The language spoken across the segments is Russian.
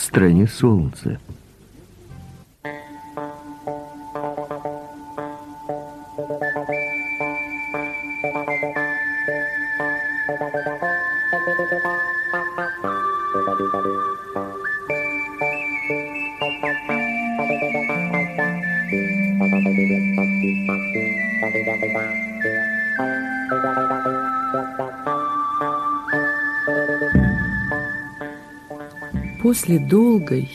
в стране солнца. После долгой,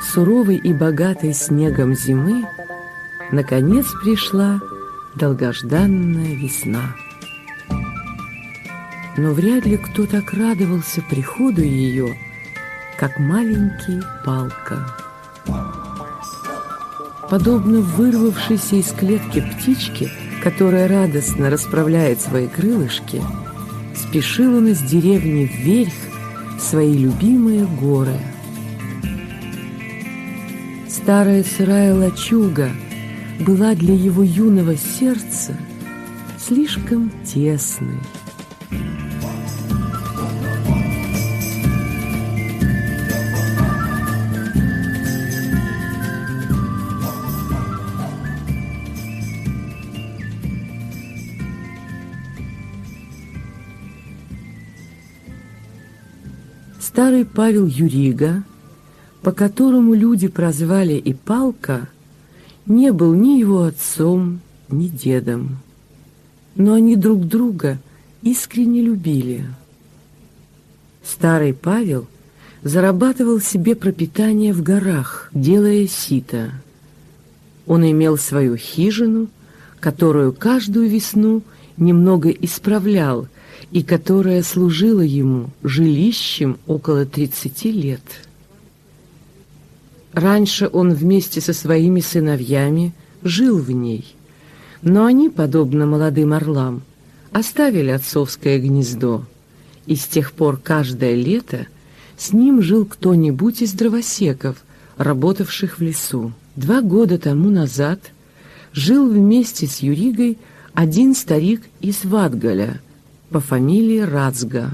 суровой и богатой снегом зимы наконец пришла долгожданная весна. Но вряд ли кто так радовался приходу ее, как маленький палка. Подобно вырвавшейся из клетки птичке, которая радостно расправляет свои крылышки, спешил он из деревни вверх свои любимые горы. Старая сырая лачуга была для его юного сердца слишком тесной. Старый Павел Юрига, по которому люди прозвали и Палка, не был ни его отцом, ни дедом. Но они друг друга искренне любили. Старый Павел зарабатывал себе пропитание в горах, делая сито. Он имел свою хижину, которую каждую весну немного исправлял и которая служила ему жилищем около 30 лет. Раньше он вместе со своими сыновьями жил в ней, но они, подобно молодым орлам, оставили отцовское гнездо, и с тех пор каждое лето с ним жил кто-нибудь из дровосеков, работавших в лесу. Два года тому назад жил вместе с Юригой один старик из Ватгаля по фамилии Рацга.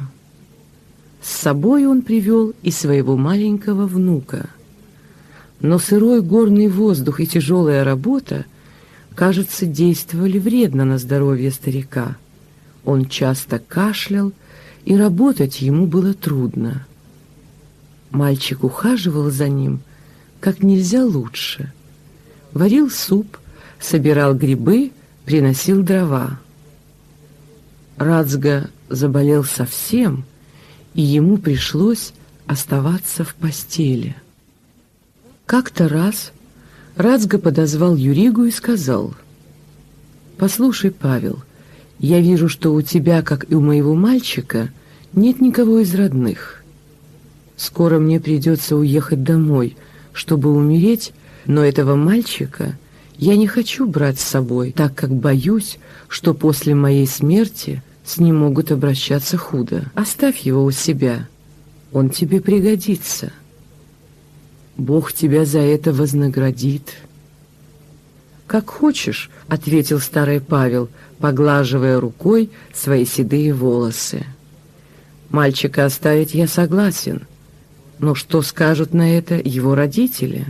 С собой он привел и своего маленького внука. Но сырой горный воздух и тяжелая работа, кажется, действовали вредно на здоровье старика. Он часто кашлял, и работать ему было трудно. Мальчик ухаживал за ним как нельзя лучше. Варил суп, собирал грибы, приносил дрова. Рацга заболел совсем, и ему пришлось оставаться в постели. Как-то раз Рацга подозвал Юригу и сказал, «Послушай, Павел, я вижу, что у тебя, как и у моего мальчика, нет никого из родных. Скоро мне придется уехать домой, чтобы умереть, но этого мальчика я не хочу брать с собой, так как боюсь, что после моей смерти с ним могут обращаться худо. Оставь его у себя, он тебе пригодится. Бог тебя за это вознаградит». «Как хочешь», — ответил старый Павел, поглаживая рукой свои седые волосы. «Мальчика оставить я согласен, но что скажут на это его родители?»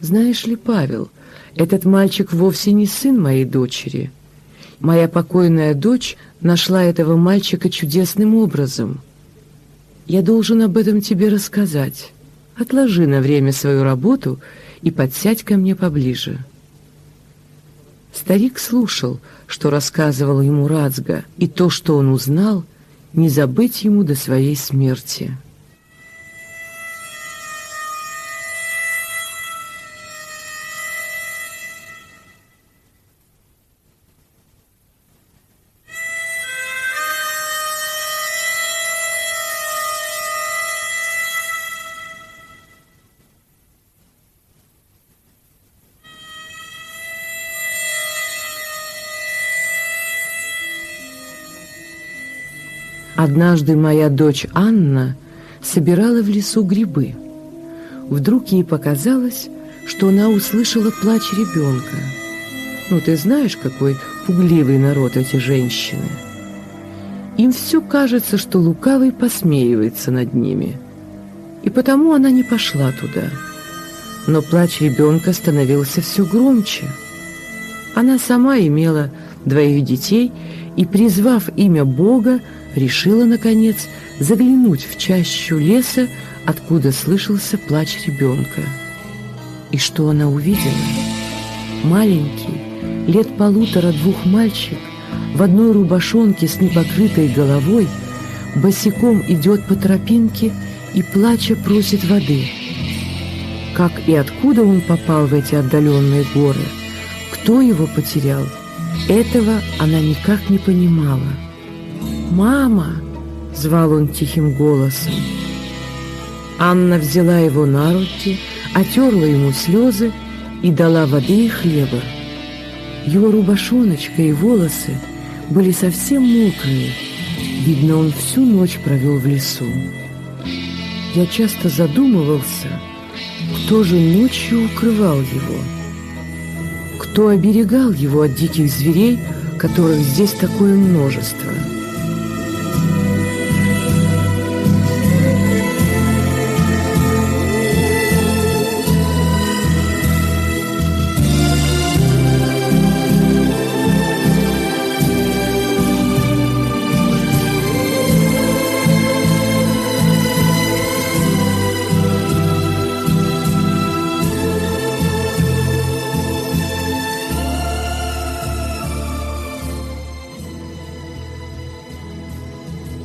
«Знаешь ли, Павел, этот мальчик вовсе не сын моей дочери», Моя покойная дочь нашла этого мальчика чудесным образом. Я должен об этом тебе рассказать. Отложи на время свою работу и подсядь ко мне поближе». Старик слушал, что рассказывал ему Рацга, и то, что он узнал, не забыть ему до своей смерти. Однажды моя дочь Анна собирала в лесу грибы. Вдруг ей показалось, что она услышала плач ребенка. Ну, ты знаешь, какой пугливый народ эти женщины. Им все кажется, что лукавый посмеивается над ними. и потому она не пошла туда. Но плач ребенка становился все громче. Она сама имела двоих детей и, призвав имя Бога, решила, наконец, заглянуть в чащу леса, откуда слышался плач ребенка. И что она увидела? Маленький, лет полутора-двух мальчик в одной рубашонке с непокрытой головой босиком идет по тропинке и, плача, просит воды. Как и откуда он попал в эти отдаленные горы, кто его потерял, этого она никак не понимала. «Мама!» — звал он тихим голосом. Анна взяла его на руки, отерла ему слезы и дала воды и хлеба. Его рубашоночка и волосы были совсем мокрые. Видно, он всю ночь провел в лесу. Я часто задумывался, кто же ночью укрывал его, кто оберегал его от диких зверей, которых здесь такое множество.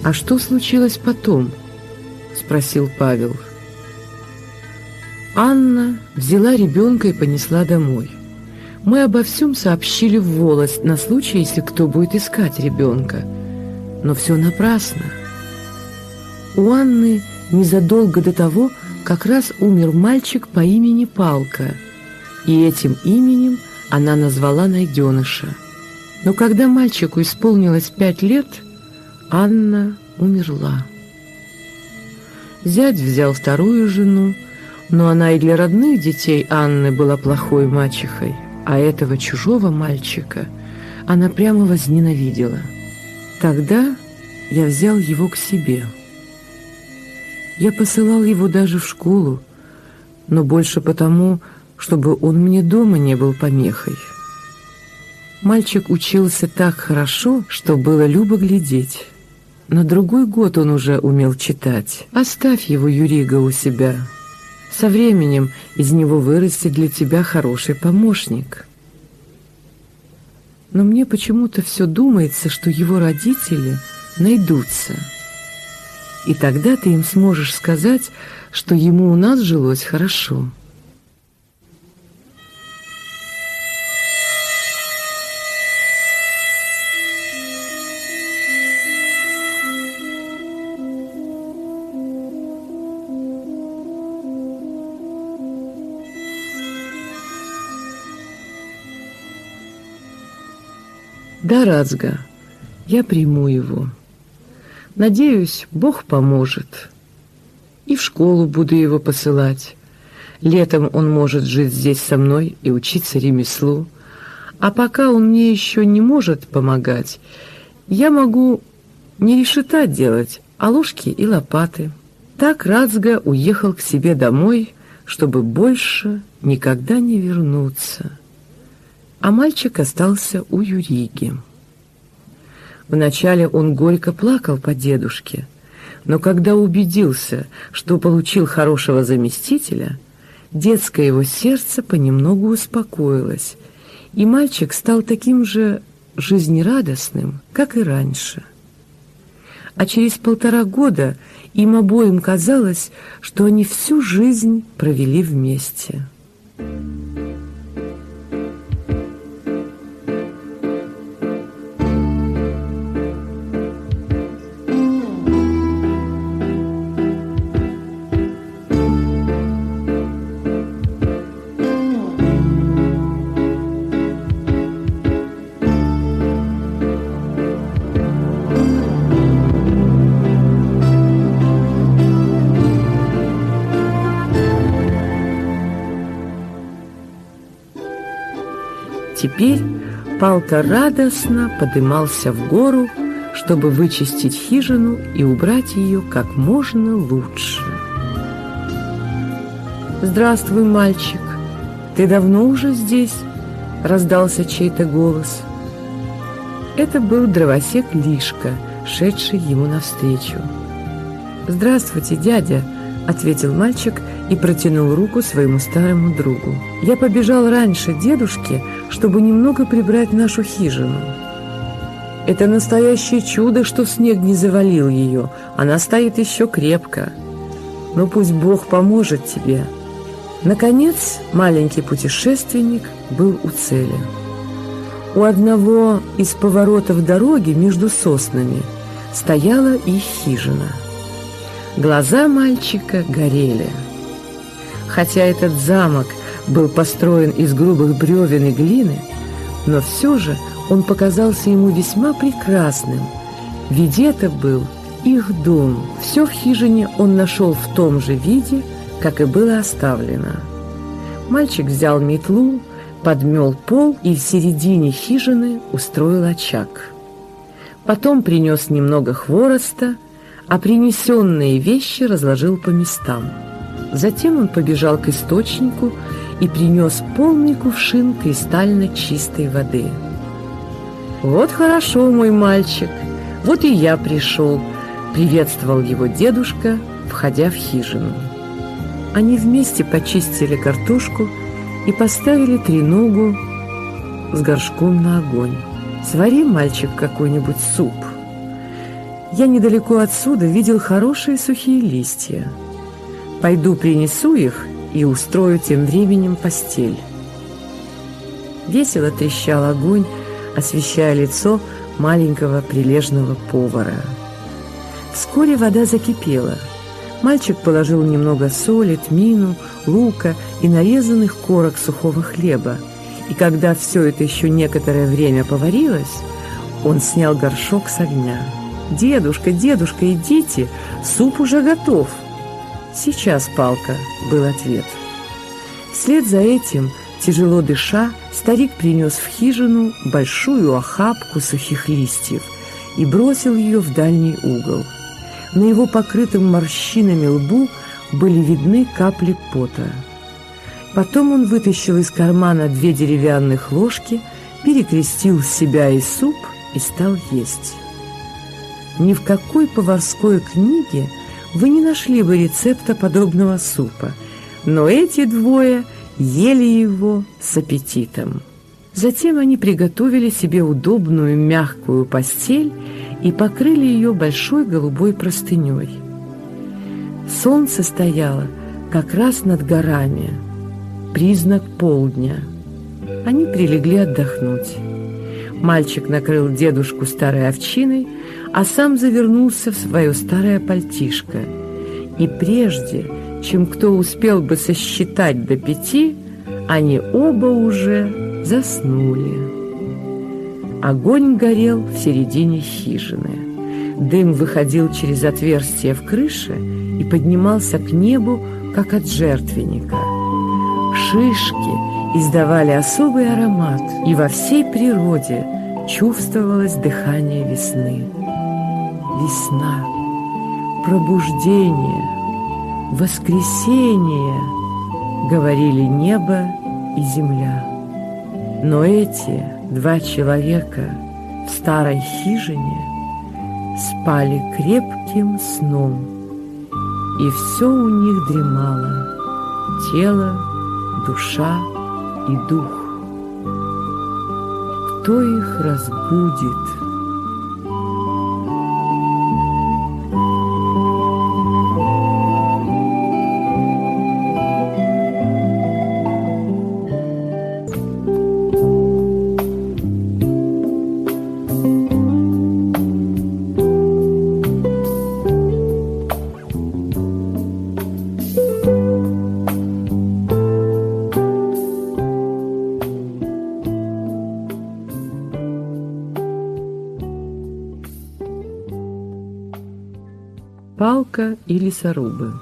«А что случилось потом?» — спросил Павел. Анна взяла ребенка и понесла домой. Мы обо всем сообщили в волость на случай, если кто будет искать ребенка. Но все напрасно. У Анны незадолго до того как раз умер мальчик по имени Палка, и этим именем она назвала найденыша. Но когда мальчику исполнилось пять лет – Анна умерла. Зять взял вторую жену, но она и для родных детей Анны была плохой мачехой, а этого чужого мальчика она прямо возненавидела. Тогда я взял его к себе. Я посылал его даже в школу, но больше потому, чтобы он мне дома не был помехой. Мальчик учился так хорошо, что было любо глядеть. На другой год он уже умел читать. Оставь его, Юрига, у себя. Со временем из него вырастет для тебя хороший помощник. Но мне почему-то все думается, что его родители найдутся. И тогда ты им сможешь сказать, что ему у нас жилось хорошо. Да, Рацга, я приму его. Надеюсь, Бог поможет. И в школу буду его посылать. Летом он может жить здесь со мной и учиться ремеслу. А пока он мне еще не может помогать, я могу не решета делать, а ложки и лопаты. Так Рацга уехал к себе домой, чтобы больше никогда не вернуться а мальчик остался у Юриги. Вначале он горько плакал по дедушке, но когда убедился, что получил хорошего заместителя, детское его сердце понемногу успокоилось, и мальчик стал таким же жизнерадостным, как и раньше. А через полтора года им обоим казалось, что они всю жизнь провели вместе. Теперь Палка радостно подымался в гору, чтобы вычистить хижину и убрать ее как можно лучше. «Здравствуй, мальчик! Ты давно уже здесь?» — раздался чей-то голос. Это был дровосек Лишка, шедший ему навстречу. «Здравствуйте, дядя!» — ответил мальчик и протянул руку своему старому другу. «Я побежал раньше дедушки, чтобы немного прибрать нашу хижину. Это настоящее чудо, что снег не завалил ее. Она стоит еще крепко. Но пусть Бог поможет тебе». Наконец, маленький путешественник был у цели. У одного из поворотов дороги между соснами стояла их хижина. Глаза мальчика горели. Хотя этот замок был построен из грубых бревен и глины, но все же он показался ему весьма прекрасным, ведь это был их дом. Все в хижине он нашел в том же виде – как и было оставлено. Мальчик взял метлу, подмел пол и в середине хижины устроил очаг. Потом принес немного хвороста, а принесенные вещи разложил по местам. Затем он побежал к источнику и принес полный кувшин кристально чистой воды. «Вот хорошо, мой мальчик, вот и я пришел», — приветствовал его дедушка, входя в хижину. Они вместе почистили картошку и поставили треногу с горшком на огонь. «Свари, мальчик, какой-нибудь суп. Я недалеко отсюда видел хорошие сухие листья. Пойду принесу их и устрою тем временем постель». Весело трещал огонь, освещая лицо маленького прилежного повара. Вскоре вода закипела – Мальчик положил немного соли, тмину, лука и нарезанных корок сухого хлеба. И когда все это еще некоторое время поварилось, он снял горшок с огня. «Дедушка, дедушка, идите, суп уже готов!» «Сейчас, палка», — был ответ. Вслед за этим, тяжело дыша, старик принес в хижину большую охапку сухих листьев и бросил ее в дальний угол — на его покрытом морщинами лбу были видны капли пота. Потом он вытащил из кармана две деревянных ложки, перекрестил себя и суп и стал есть. Ни в какой поварской книге вы не нашли бы рецепта подобного супа, но эти двое ели его с аппетитом. Затем они приготовили себе удобную мягкую постель и покрыли ее большой голубой простыней. Солнце стояло как раз над горами, признак полдня. Они прилегли отдохнуть. Мальчик накрыл дедушку старой овчиной, а сам завернулся в свое старое пальтишко. И прежде, чем кто успел бы сосчитать до пяти, они оба уже заснули. Огонь горел в середине хижины. Дым выходил через отверстие в крыше и поднимался к небу, как от жертвенника. Шишки издавали особый аромат, и во всей природе чувствовалось дыхание весны. Весна, пробуждение, воскресение, говорили небо и земля. Но эти Два человека в старой хижине спали крепким сном, и все у них дремало — тело, душа и дух. Кто их разбудит? охотника и лесорубы.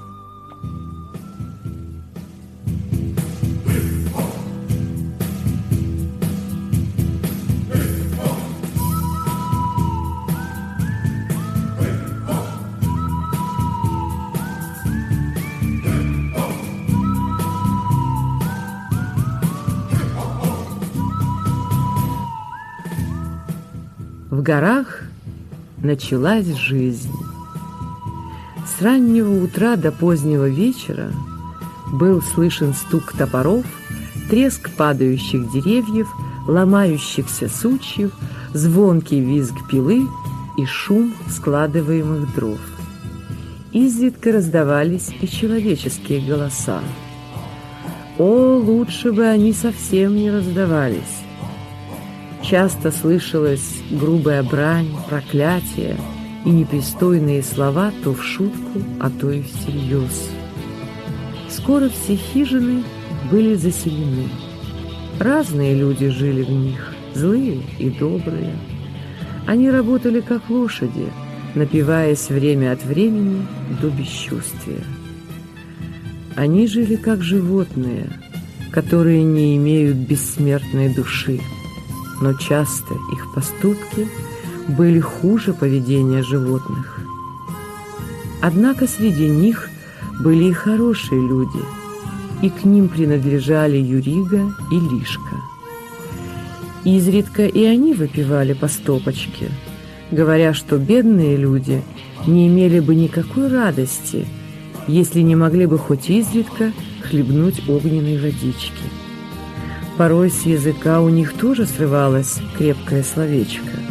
В горах началась жизнь. С раннего утра до позднего вечера был слышен стук топоров, треск падающих деревьев, ломающихся сучьев, звонкий визг пилы и шум складываемых дров. Изредка раздавались и человеческие голоса. О, лучше бы они совсем не раздавались. Часто слышалась грубая брань, проклятие и непристойные слова то в шутку, а то и всерьез. Скоро все хижины были заселены. Разные люди жили в них, злые и добрые. Они работали как лошади, напиваясь время от времени до бесчувствия. Они жили как животные, которые не имеют бессмертной души, но часто их поступки были хуже поведения животных. Однако среди них были и хорошие люди, и к ним принадлежали Юрига и Лишка. Изредка и они выпивали по стопочке, говоря, что бедные люди не имели бы никакой радости, если не могли бы хоть изредка хлебнуть огненной водички. Порой с языка у них тоже срывалось крепкое словечко.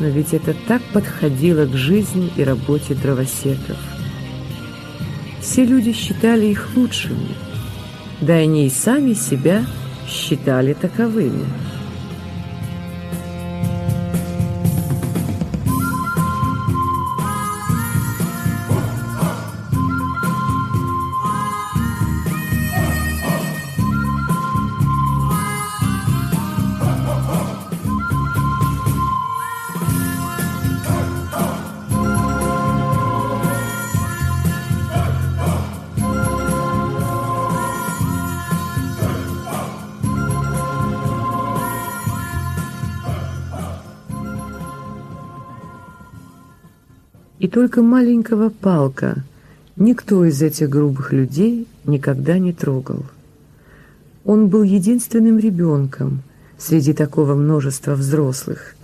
Но ведь это так подходило к жизни и работе дровосеков. Все люди считали их лучшими, да они и сами себя считали таковыми. И только маленького палка никто из этих грубых людей никогда не трогал. Он был единственным ребенком среди такого множества взрослых,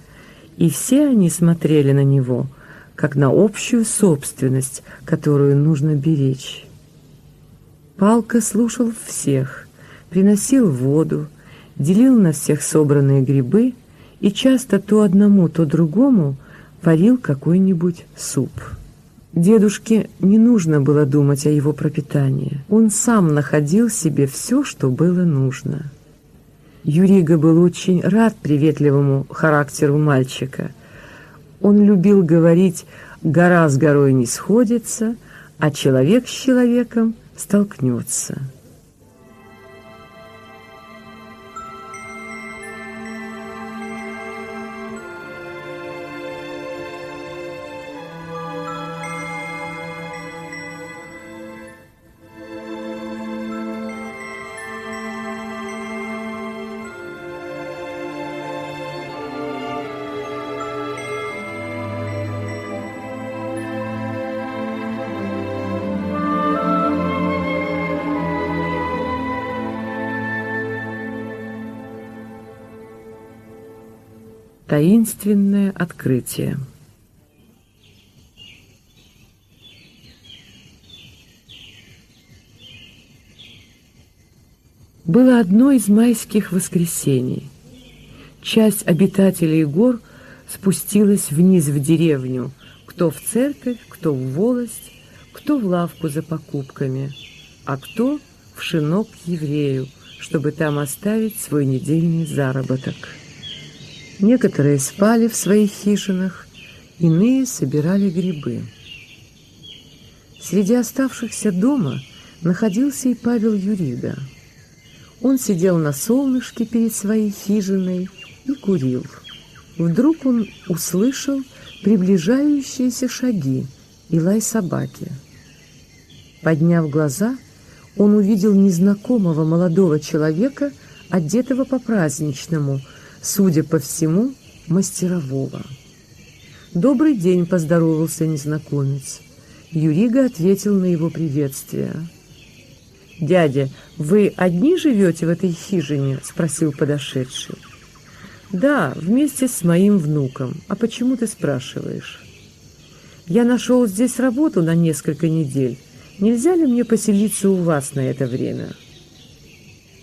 и все они смотрели на него, как на общую собственность, которую нужно беречь. Палка слушал всех, приносил воду, делил на всех собранные грибы и часто то одному, то другому – варил какой-нибудь суп. Дедушке не нужно было думать о его пропитании. Он сам находил себе все, что было нужно. Юрига был очень рад приветливому характеру мальчика. Он любил говорить «гора с горой не сходится», а человек с человеком столкнется. Таинственное открытие. Было одно из майских воскресений. Часть обитателей гор спустилась вниз в деревню, кто в церковь, кто в волость, кто в лавку за покупками, а кто в шинок к еврею, чтобы там оставить свой недельный заработок. Некоторые спали в своих хижинах, иные собирали грибы. Среди оставшихся дома находился и Павел Юрида. Он сидел на солнышке перед своей хижиной и курил. Вдруг он услышал приближающиеся шаги и лай собаки. Подняв глаза, он увидел незнакомого молодого человека, одетого по-праздничному – судя по всему, мастерового. «Добрый день», — поздоровался незнакомец. Юрига ответил на его приветствие. «Дядя, вы одни живете в этой хижине?» — спросил подошедший. Да, вместе с моим внуком. А почему ты спрашиваешь? Я нашел здесь работу на несколько недель. Нельзя ли мне поселиться у вас на это время?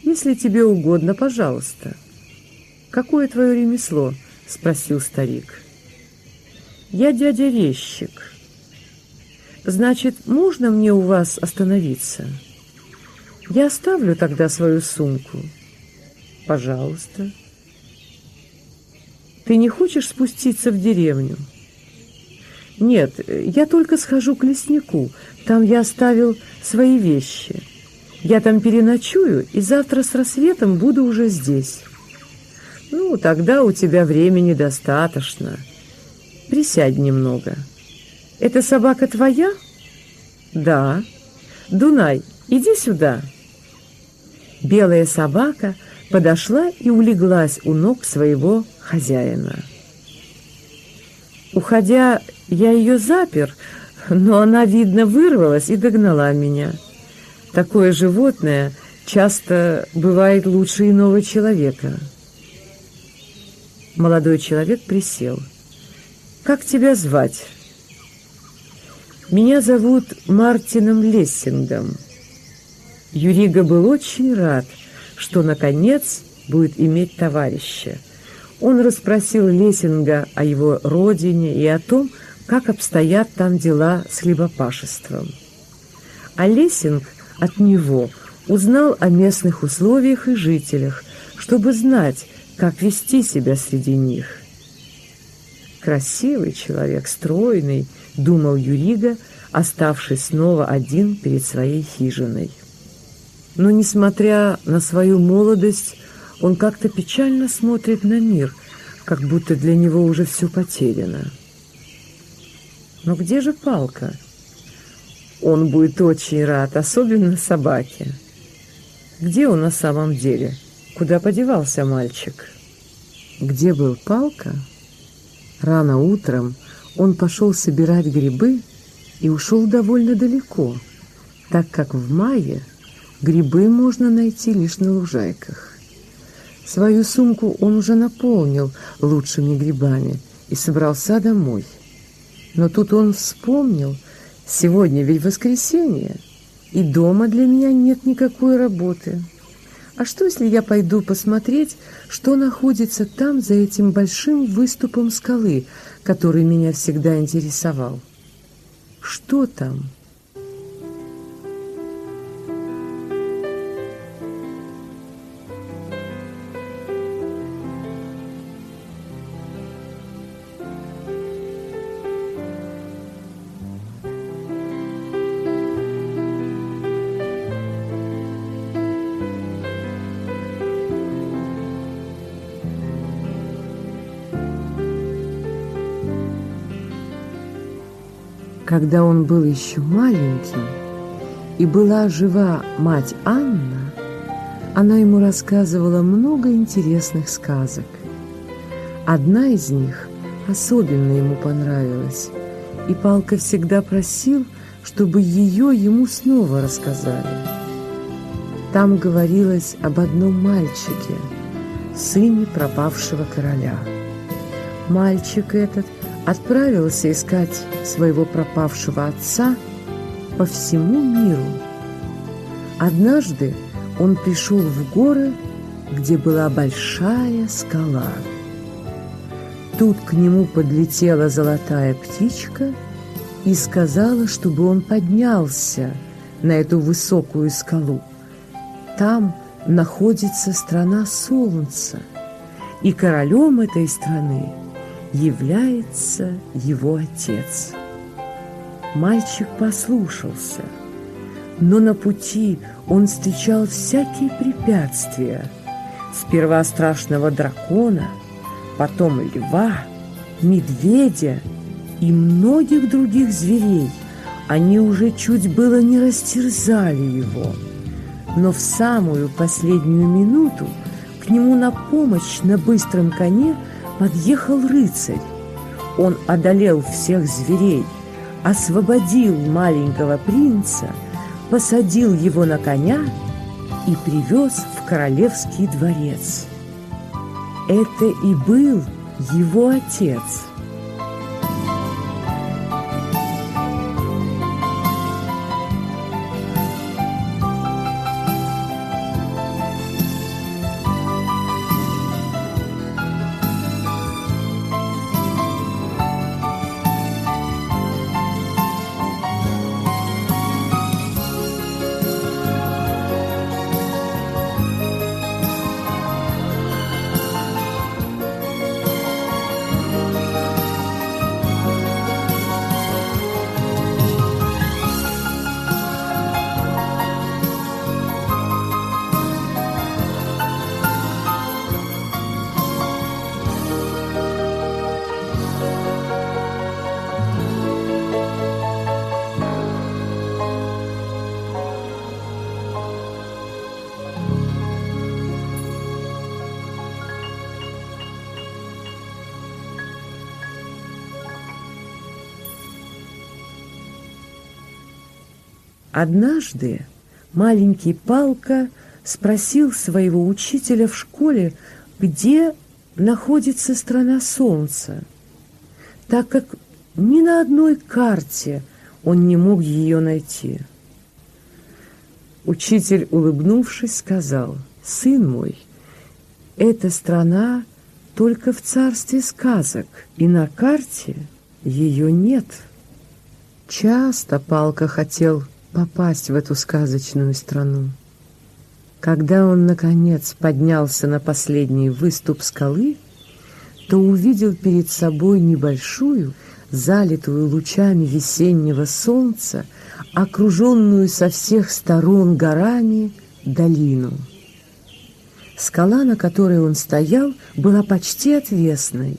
Если тебе угодно, пожалуйста. Какое твое ремесло? Спросил старик. Я дядя резчик. Значит, можно мне у вас остановиться? Я оставлю тогда свою сумку. Пожалуйста. Ты не хочешь спуститься в деревню? Нет, я только схожу к леснику. Там я оставил свои вещи. Я там переночую, и завтра с рассветом буду уже здесь. Ну, тогда у тебя времени достаточно. Присядь немного. Это собака твоя? Да. Дунай, иди сюда. Белая собака подошла и улеглась у ног своего хозяина. Уходя, я ее запер, но она, видно, вырвалась и догнала меня. Такое животное часто бывает лучше иного человека. Молодой человек присел. «Как тебя звать?» «Меня зовут Мартином Лессингом». Юрига был очень рад, что, наконец, будет иметь товарища – он расспросил Лесинга о его родине и о том, как обстоят там дела с хлебопашеством. А Лесинг от него узнал о местных условиях и жителях, чтобы знать, как вести себя среди них. «Красивый человек, стройный», — думал Юрига, оставшись снова один перед своей хижиной. Но, несмотря на свою молодость, он как-то печально смотрит на мир, как будто для него уже все потеряно. Но где же палка? Он будет очень рад, особенно собаке. Где он на самом деле? Куда подевался мальчик? Где был палка? Рано утром он пошел собирать грибы и ушел довольно далеко, так как в мае грибы можно найти лишь на лужайках. Свою сумку он уже наполнил лучшими грибами и собрался домой. Но тут он вспомнил, сегодня ведь воскресенье, и дома для меня нет никакой работы. А что, если я пойду посмотреть, что находится там, за этим большим выступом скалы, который меня всегда интересовал? Что там? Когда он был еще маленьким, и была жива мать Анна, она ему рассказывала много интересных сказок. Одна из них особенно ему понравилась, и Палка всегда просил, чтобы ее ему снова рассказали. Там говорилось об одном мальчике, сыне пропавшего короля. Мальчик этот – отправился искать своего пропавшего отца по всему миру. Однажды он пришел в горы, где была большая скала. Тут к нему подлетела золотая птичка и сказала, чтобы он поднялся на эту высокую скалу. Там находится страна солнца, и королем этой страны – является его отец. Мальчик послушался, но на пути он встречал всякие препятствия. Сперва страшного дракона, потом льва, медведя и многих других зверей. Они уже чуть было не растерзали его. Но в самую последнюю минуту к нему на помощь на быстром коне – подъехал рыцарь. Он одолел всех зверей, освободил маленького принца, посадил его на коня и привез в королевский дворец. Это и был его отец – Однажды маленький Палка спросил своего учителя в школе, где находится страна Солнца, так как ни на одной карте он не мог ее найти. Учитель, улыбнувшись, сказал, «Сын мой, эта страна только в царстве сказок, и на карте ее нет». Часто Палка хотел попасть в эту сказочную страну. Когда он, наконец, поднялся на последний выступ скалы, то увидел перед собой небольшую, залитую лучами весеннего солнца, окруженную со всех сторон горами долину. Скала, на которой он стоял, была почти отвесной.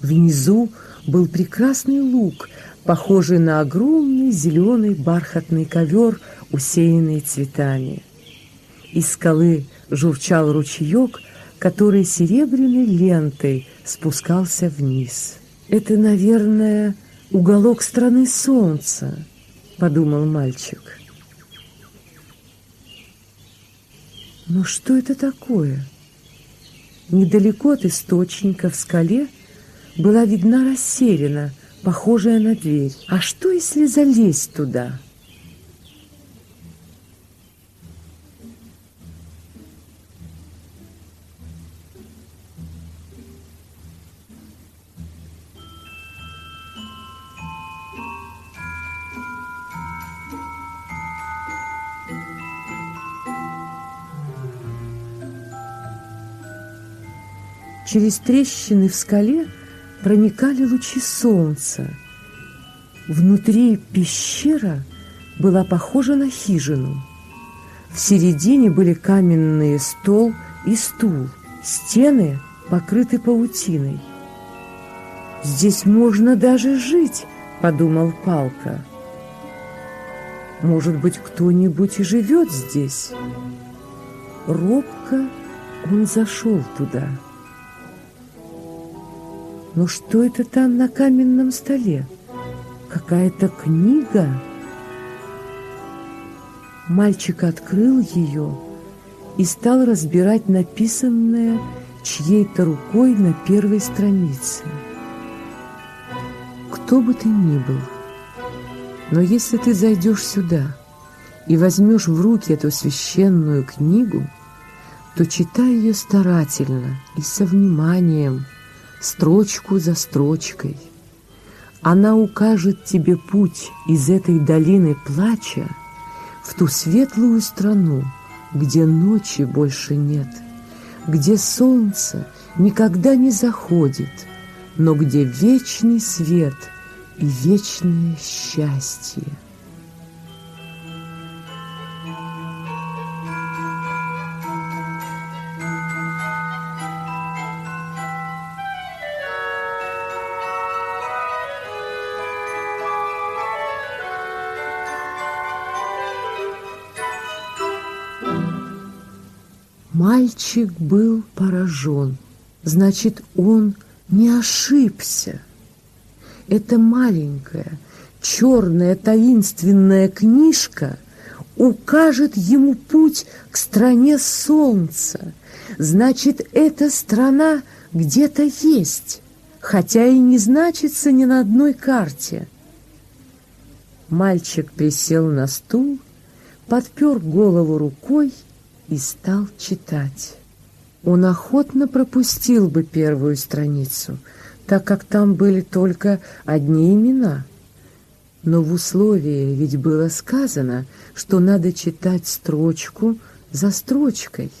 Внизу был прекрасный луг, похожий на огромный зеленый бархатный ковер, усеянный цветами. Из скалы журчал ручеек, который серебряной лентой спускался вниз. «Это, наверное, уголок страны солнца», — подумал мальчик. Но что это такое? Недалеко от источника в скале была видна расселена — похожая на дверь. А что, если залезть туда? Через трещины в скале проникали лучи солнца. Внутри пещера была похожа на хижину. В середине были каменные стол и стул, стены покрыты паутиной. «Здесь можно даже жить», — подумал Палка. «Может быть, кто-нибудь и живет здесь?» Робко он зашел туда. Но что это там на каменном столе? Какая-то книга? Мальчик открыл ее и стал разбирать написанное чьей-то рукой на первой странице. Кто бы ты ни был, но если ты зайдешь сюда и возьмешь в руки эту священную книгу, то читай ее старательно и со вниманием – строчку за строчкой. Она укажет тебе путь из этой долины плача в ту светлую страну, где ночи больше нет, где солнце никогда не заходит, но где вечный свет и вечное счастье. Мальчик был поражен. Значит, он не ошибся. Эта маленькая, черная, таинственная книжка укажет ему путь к стране солнца. Значит, эта страна где-то есть, хотя и не значится ни на одной карте. Мальчик присел на стул, подпер голову рукой и стал читать. Он охотно пропустил бы первую страницу, так как там были только одни имена. Но в условии ведь было сказано, что надо читать строчку за строчкой.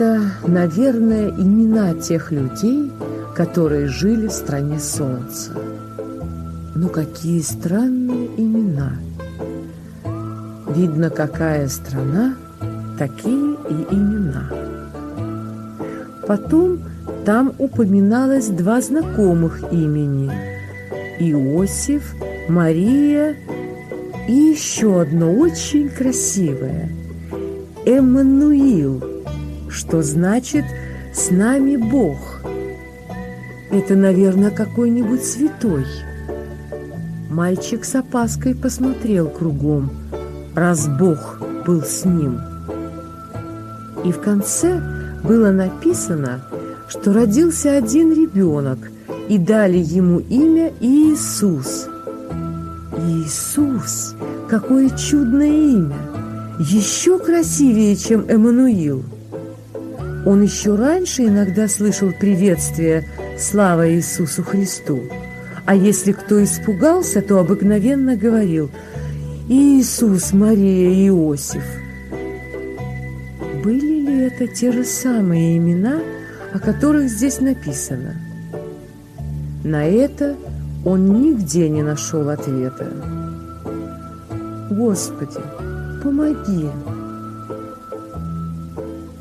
Это, наверное, имена тех людей, которые жили в стране солнца. Ну, какие странные имена. Видно, какая страна, такие и имена. Потом там упоминалось два знакомых имени – Иосиф, Мария и еще одно очень красивое – Эммануил – что значит «с нами Бог». Это, наверное, какой-нибудь святой. Мальчик с опаской посмотрел кругом, раз Бог был с ним. И в конце было написано, что родился один ребенок, и дали ему имя Иисус. Иисус! Какое чудное имя! Еще красивее, чем Эммануил. Он еще раньше иногда слышал приветствие «Слава Иисусу Христу!» А если кто испугался, то обыкновенно говорил «Иисус, Мария, Иосиф». Были ли это те же самые имена, о которых здесь написано? На это он нигде не нашел ответа. «Господи, помоги!»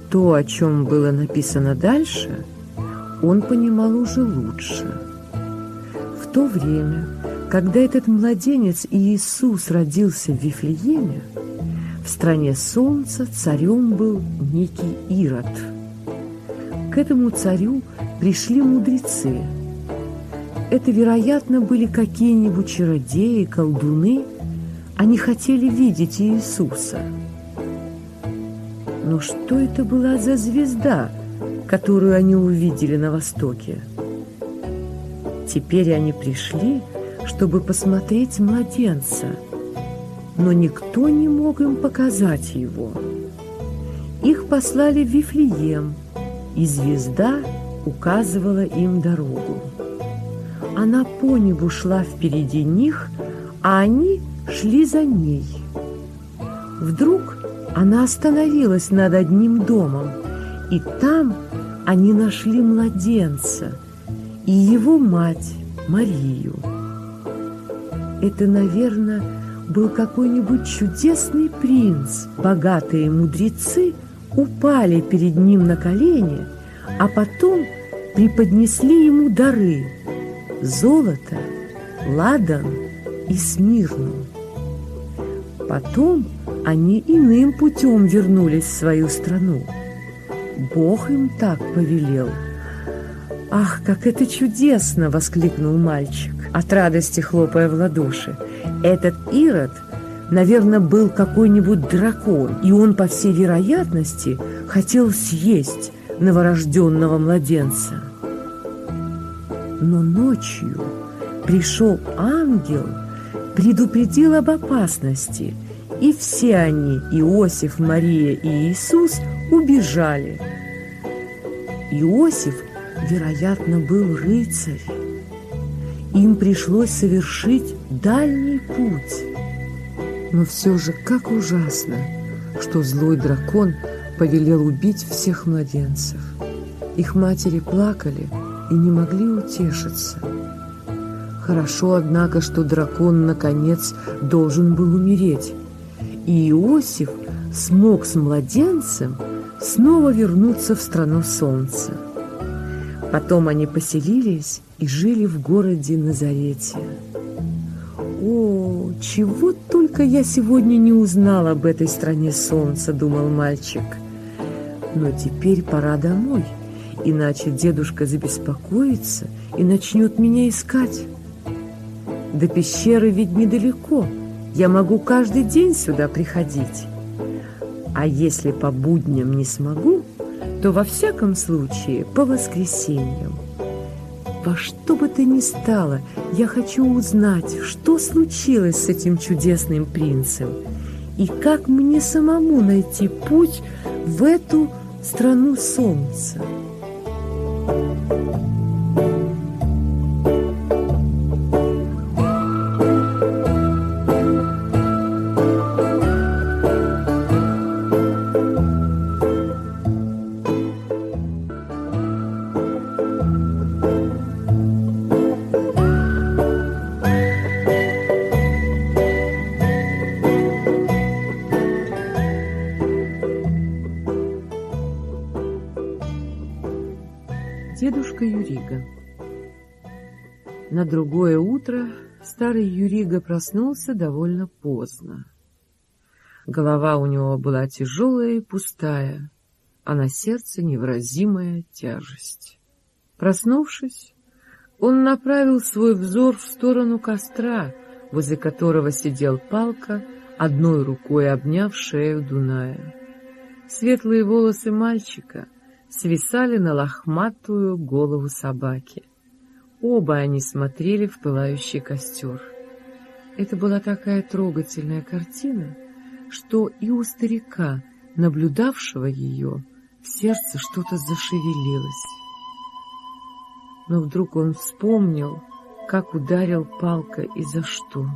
То, о чем было написано дальше, он понимал уже лучше. В то время, когда этот младенец Иисус родился в Вифлееме, в стране солнца царем был некий Ирод. К этому царю пришли мудрецы. Это, вероятно, были какие-нибудь чародеи, колдуны. Они хотели видеть Иисуса – но что это была за звезда, которую они увидели на востоке? Теперь они пришли, чтобы посмотреть младенца, но никто не мог им показать его. Их послали в Вифлеем, и звезда указывала им дорогу. Она по небу шла впереди них, а они шли за ней. Вдруг она остановилась над одним домом, и там они нашли младенца и его мать Марию. Это, наверное, был какой-нибудь чудесный принц. Богатые мудрецы упали перед ним на колени, а потом преподнесли ему дары – золото, ладан и смирну. Потом они иным путем вернулись в свою страну. Бог им так повелел. «Ах, как это чудесно!» — воскликнул мальчик, от радости хлопая в ладоши. «Этот Ирод, наверное, был какой-нибудь дракон, и он, по всей вероятности, хотел съесть новорожденного младенца». Но ночью пришел ангел — предупредил об опасности, и все они, Иосиф, Мария и Иисус, убежали. Иосиф, вероятно, был рыцарь. Им пришлось совершить дальний путь. Но все же как ужасно, что злой дракон повелел убить всех младенцев. Их матери плакали и не могли утешиться. Хорошо, однако, что дракон, наконец, должен был умереть. И Иосиф смог с младенцем снова вернуться в страну солнца. Потом они поселились и жили в городе Назарете. «О, чего только я сегодня не узнал об этой стране солнца», — думал мальчик. «Но теперь пора домой, иначе дедушка забеспокоится и начнет меня искать. До пещеры ведь недалеко, я могу каждый день сюда приходить. А если по будням не смогу, то во всяком случае по воскресеньям». Во что бы то ни стало, я хочу узнать, что случилось с этим чудесным принцем и как мне самому найти путь в эту страну солнца. На другое утро старый Юрига проснулся довольно поздно. Голова у него была тяжелая и пустая, а на сердце невыразимая тяжесть. Проснувшись, он направил свой взор в сторону костра, возле которого сидел палка, одной рукой обняв шею Дуная. Светлые волосы мальчика — свисали на лохматую голову собаки. Оба они смотрели в пылающий костер. Это была такая трогательная картина, что и у старика, наблюдавшего ее, в сердце что-то зашевелилось. Но вдруг он вспомнил, как ударил палка и за что.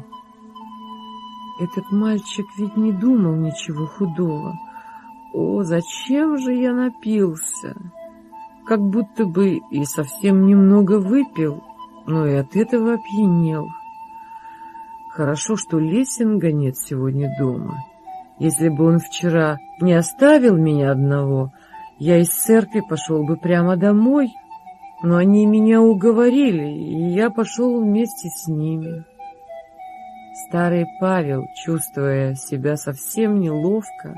Этот мальчик ведь не думал ничего худого — о, зачем же я напился? Как будто бы и совсем немного выпил, но и от этого опьянел. Хорошо, что Лесинга нет сегодня дома. Если бы он вчера не оставил меня одного, я из церкви пошел бы прямо домой. Но они меня уговорили, и я пошел вместе с ними. Старый Павел, чувствуя себя совсем неловко,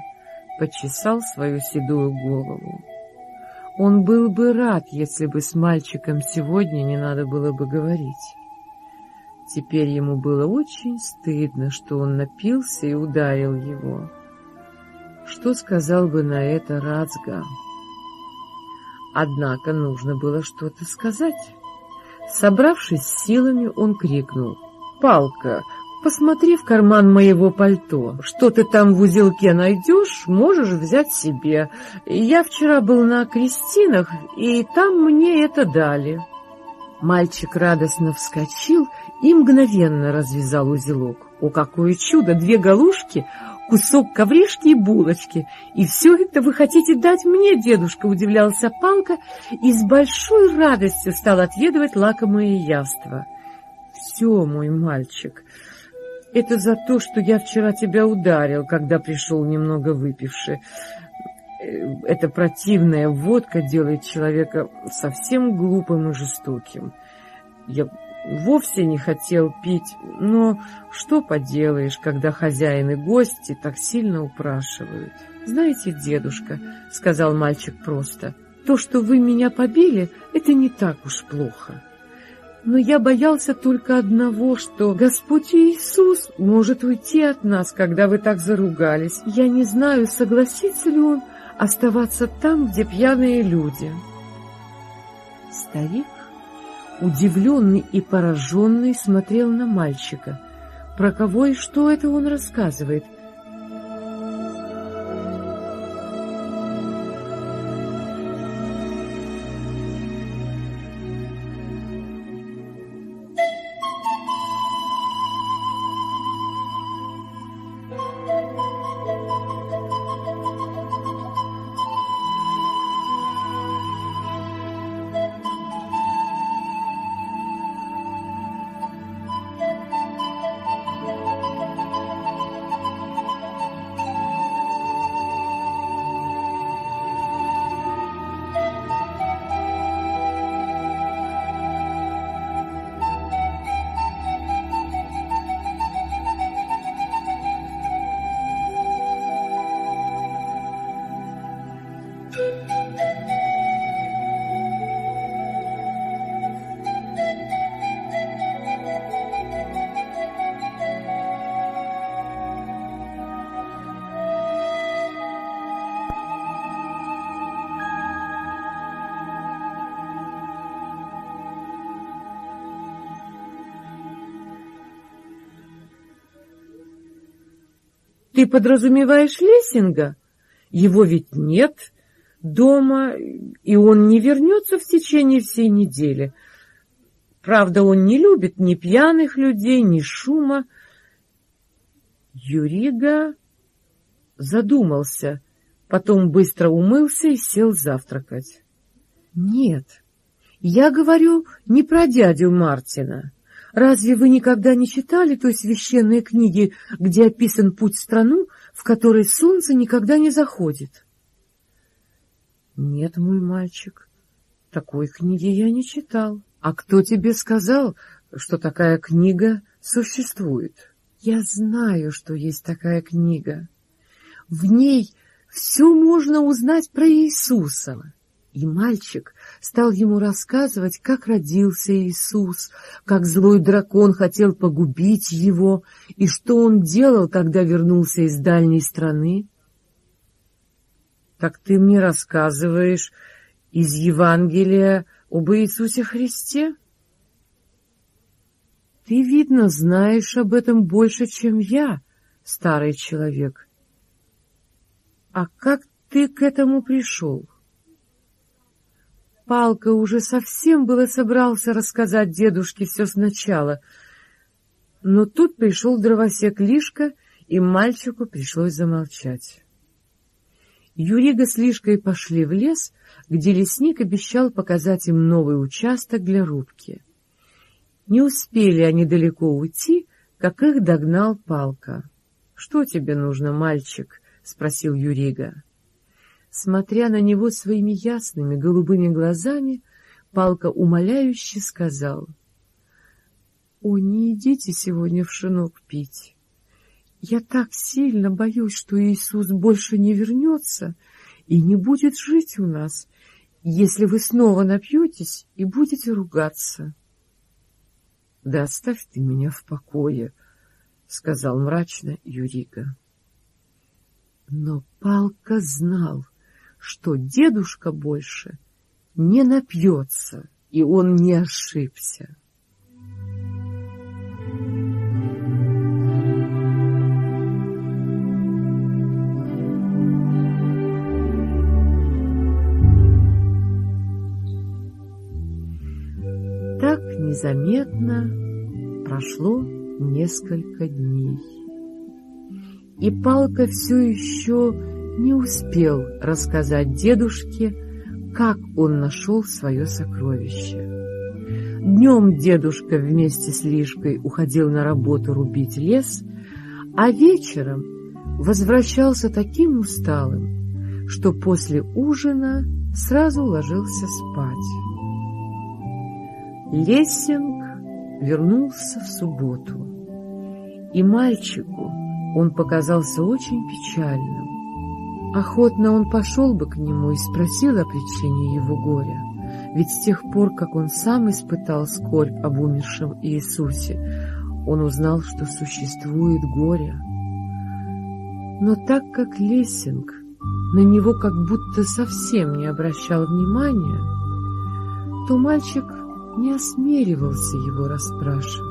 почесал свою седую голову. Он был бы рад, если бы с мальчиком сегодня не надо было бы говорить. Теперь ему было очень стыдно, что он напился и ударил его. Что сказал бы на это Рацга? Однако нужно было что-то сказать. Собравшись силами, он крикнул. «Палка, Посмотри в карман моего пальто. Что ты там в узелке найдешь, можешь взять себе. Я вчера был на крестинах, и там мне это дали. Мальчик радостно вскочил и мгновенно развязал узелок. О, какое чудо! Две галушки, кусок ковришки и булочки. И все это вы хотите дать мне, дедушка, удивлялся Палка и с большой радостью стал отведывать лакомые яства. Все, мой мальчик, это за то, что я вчера тебя ударил, когда пришел немного выпивший. Э, эта противная водка делает человека совсем глупым и жестоким. Я вовсе не хотел пить, но что поделаешь, когда хозяин и гости так сильно упрашивают. «Знаете, дедушка», — сказал мальчик просто, — «то, что вы меня побили, это не так уж плохо» но я боялся только одного, что Господь Иисус может уйти от нас, когда вы так заругались. Я не знаю, согласится ли Он оставаться там, где пьяные люди. Старик, удивленный и пораженный, смотрел на мальчика. Про кого и что это он рассказывает? Ты подразумеваешь Лессинга? Его ведь нет дома, и он не вернется в течение всей недели. Правда, он не любит ни пьяных людей, ни шума. Юрига задумался, потом быстро умылся и сел завтракать. Нет, я говорю не про дядю Мартина. Разве вы никогда не читали той священной книги, где описан путь в страну, в которой солнце никогда не заходит? Нет, мой мальчик, такой книги я не читал. А кто тебе сказал, что такая книга существует? Я знаю, что есть такая книга. В ней все можно узнать про Иисуса. И мальчик стал ему рассказывать, как родился Иисус, как злой дракон хотел погубить его, и что он делал, когда вернулся из дальней страны. — Так ты мне рассказываешь из Евангелия об Иисусе Христе? — Ты, видно, знаешь об этом больше, чем я, старый человек. — А как ты к этому пришел? — Палка уже совсем было собрался рассказать дедушке все сначала, но тут пришел дровосек Лишка, и мальчику пришлось замолчать. Юрига с Лишкой пошли в лес, где лесник обещал показать им новый участок для рубки. Не успели они далеко уйти, как их догнал Палка. — Что тебе нужно, мальчик? — спросил Юрига. Смотря на него своими ясными голубыми глазами, Палка умоляюще сказал, — О, не идите сегодня в шинок пить. Я так сильно боюсь, что Иисус больше не вернется и не будет жить у нас, если вы снова напьетесь и будете ругаться. — Да оставь ты меня в покое, — сказал мрачно Юрика. Но Палка знал — что дедушка больше не напьется, и он не ошибся. Так незаметно прошло несколько дней. И палка все еще не успел рассказать дедушке, как он нашел свое сокровище. Днем дедушка вместе с Лишкой уходил на работу рубить лес, а вечером возвращался таким усталым, что после ужина сразу ложился спать. Лессинг вернулся в субботу, и мальчику он показался очень печальным. Охотно он пошел бы к нему и спросил о причине его горя, ведь с тех пор, как он сам испытал скорбь об умершем Иисусе, он узнал, что существует горе. Но так как Лессинг на него как будто совсем не обращал внимания, то мальчик не осмеливался его расспрашивать.